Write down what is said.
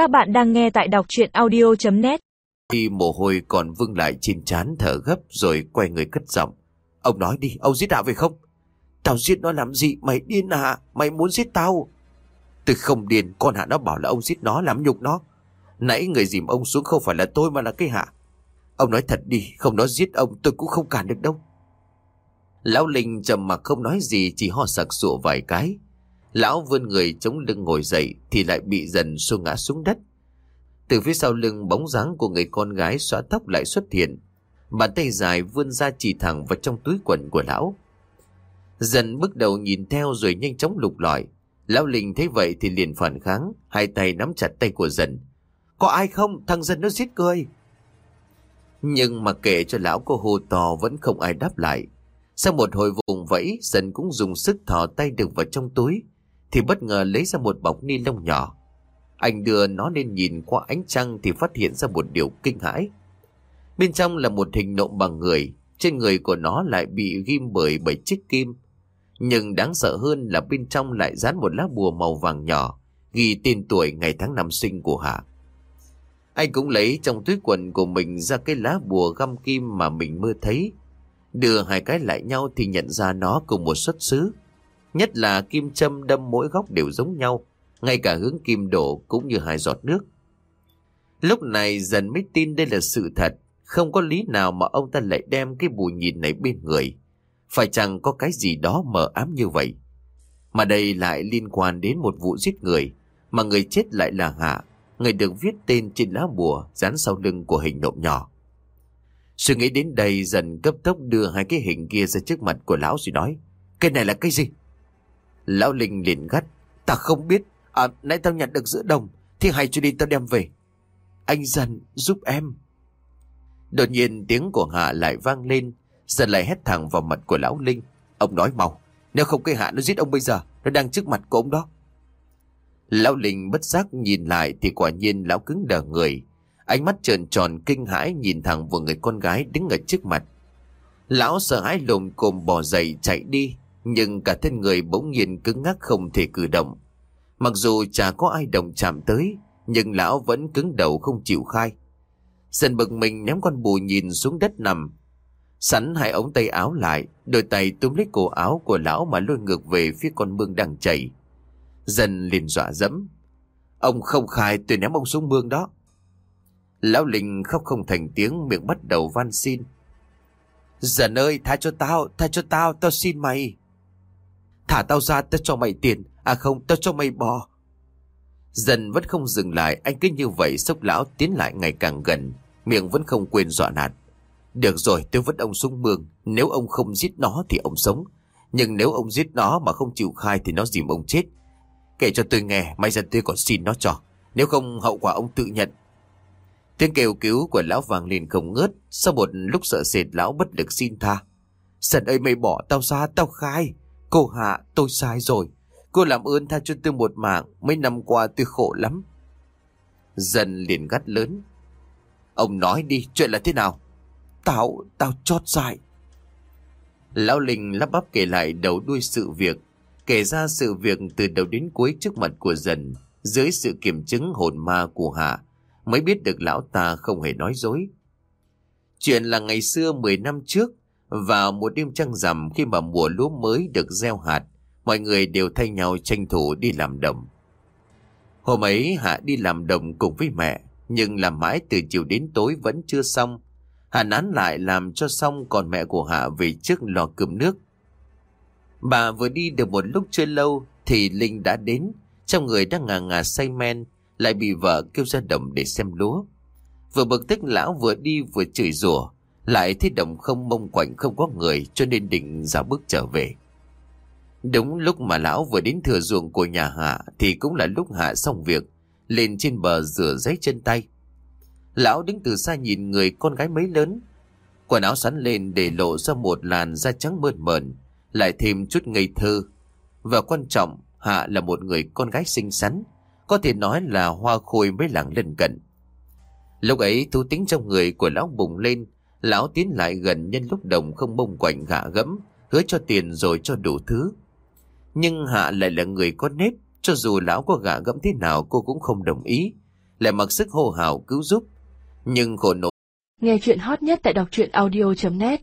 Các bạn đang nghe tại đọc chuyện audio.net Khi mồ hôi còn vương lại trên chán thở gấp rồi quay người cất giọng. Ông nói đi, ông giết Hạ về không? Tao giết nó làm gì? Mày điên à? Mày muốn giết tao? Tôi không điên, con Hạ nó bảo là ông giết nó, làm nhục nó. Nãy người dìm ông xuống không phải là tôi mà là cái Hạ. Ông nói thật đi, không nó giết ông tôi cũng không cản được đâu. Lão Linh trầm mặc không nói gì chỉ ho sặc sụa vài cái. Lão vươn người chống lưng ngồi dậy thì lại bị dần xô ngã xuống đất. Từ phía sau lưng bóng dáng của người con gái xóa tóc lại xuất hiện. Bàn tay dài vươn ra chỉ thẳng vào trong túi quần của lão. Dần bước đầu nhìn theo rồi nhanh chóng lục lọi. Lão Linh thấy vậy thì liền phản kháng, hai tay nắm chặt tay của dần. Có ai không? Thằng dần nó giết cười. Nhưng mà kể cho lão cô hô to vẫn không ai đáp lại. Sau một hồi vùng vẫy, dần cũng dùng sức thò tay được vào trong túi, thì bất ngờ lấy ra một bọc ni lông nhỏ. Anh đưa nó lên nhìn qua ánh trăng thì phát hiện ra một điều kinh hãi. Bên trong là một hình nộm bằng người, trên người của nó lại bị ghim bởi bảy chiếc kim. Nhưng đáng sợ hơn là bên trong lại dán một lá bùa màu vàng nhỏ, ghi tên tuổi ngày tháng năm sinh của Hạ. Anh cũng lấy trong túi quần của mình ra cái lá bùa găm kim mà mình mơ thấy. Đưa hai cái lại nhau thì nhận ra nó cùng một xuất xứ. Nhất là kim châm đâm mỗi góc đều giống nhau, ngay cả hướng kim đổ cũng như hai giọt nước. Lúc này dần mới tin đây là sự thật, không có lý nào mà ông ta lại đem cái bù nhìn này bên người. Phải chẳng có cái gì đó mờ ám như vậy. Mà đây lại liên quan đến một vụ giết người, mà người chết lại là Hạ, người được viết tên trên lá bùa dán sau lưng của hình nộm nhỏ. Suy nghĩ đến đây dần cấp tốc đưa hai cái hình kia ra trước mặt của lão rồi nói Cái này là cái gì? Lão Linh liền gắt. Ta không biết. À nãy tao nhặt được giữa đồng Thì hay cho đi tao đem về. Anh dần giúp em. Đột nhiên tiếng của Hạ lại vang lên. Dần lại hét thẳng vào mặt của lão Linh. Ông nói mau Nếu không cái Hạ nó giết ông bây giờ Nó đang trước mặt của ông đó. Lão Linh bất giác nhìn lại Thì quả nhiên lão cứng đờ người. Ánh mắt trợn tròn kinh hãi nhìn thẳng vào người con gái đứng ở trước mặt. Lão sợ hãi lồm cồm bò dậy chạy đi, nhưng cả thân người bỗng nhiên cứng ngắc không thể cử động. Mặc dù chả có ai đồng chạm tới, nhưng lão vẫn cứng đầu không chịu khai. Dần bực mình ném con bù nhìn xuống đất nằm. Sẵn hai ống tay áo lại, đôi tay túm lấy cổ áo của lão mà lôi ngược về phía con mương đang chảy. Dần liền dọa dẫm. Ông không khai tôi ném ông xuống mương đó. Lão Linh khóc không thành tiếng miệng bắt đầu van xin. Dần ơi tha cho tao, tha cho tao, tao xin mày. Thả tao ra tao cho mày tiền, à không tao cho mày bò. Dần vẫn không dừng lại, anh cứ như vậy sốc lão tiến lại ngày càng gần, miệng vẫn không quên dọa nạt. Được rồi tôi vứt ông xuống mương, nếu ông không giết nó thì ông sống. Nhưng nếu ông giết nó mà không chịu khai thì nó dìm ông chết. Kể cho tôi nghe, may ra tôi còn xin nó cho. Nếu không hậu quả ông tự nhận, Tiếng kêu cứu của lão vàng liền không ngớt, sau một lúc sợ sệt lão bất lực xin tha. Sần ơi mày bỏ tao ra, tao khai. Cô Hạ, tôi sai rồi. Cô làm ơn tha cho tôi một mạng, mấy năm qua tôi khổ lắm. Dần liền gắt lớn. Ông nói đi, chuyện là thế nào? Tao, tao chót dại. Lão Linh lắp bắp kể lại đầu đuôi sự việc, kể ra sự việc từ đầu đến cuối trước mặt của dần, dưới sự kiểm chứng hồn ma của Hạ mới biết được lão ta không hề nói dối. Chuyện là ngày xưa 10 năm trước, vào một đêm trăng rằm khi mà mùa lúa mới được gieo hạt, mọi người đều thay nhau tranh thủ đi làm đồng. Hôm ấy Hạ đi làm đồng cùng với mẹ, nhưng làm mãi từ chiều đến tối vẫn chưa xong. Hạ nán lại làm cho xong còn mẹ của Hạ về trước lò cơm nước. Bà vừa đi được một lúc chưa lâu thì Linh đã đến, trong người đang ngà ngà say men, lại bị vợ kêu ra đồng để xem lúa. Vừa bực tức lão vừa đi vừa chửi rủa, lại thấy đồng không mông quạnh không có người cho nên định ra bước trở về. Đúng lúc mà lão vừa đến thừa ruộng của nhà Hạ thì cũng là lúc Hạ xong việc, lên trên bờ rửa giấy chân tay. Lão đứng từ xa nhìn người con gái mấy lớn, quần áo sắn lên để lộ ra một làn da trắng mơn mờn, lại thêm chút ngây thơ. Và quan trọng, Hạ là một người con gái xinh xắn, có thể nói là hoa khôi mới làng lân cận. Lúc ấy thú tính trong người của lão bùng lên, lão tiến lại gần nhân lúc đồng không bông quạnh gạ gẫm, hứa cho tiền rồi cho đủ thứ. Nhưng Hạ lại là người có nếp, cho dù lão có gạ gẫm thế nào cô cũng không đồng ý. lại mặc sức hô hào cứu giúp. Nhưng khổ nỗi Nghe chuyện hot nhất tại đọc truyện audio.net